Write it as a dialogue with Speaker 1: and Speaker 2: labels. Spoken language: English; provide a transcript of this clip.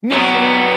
Speaker 1: Me.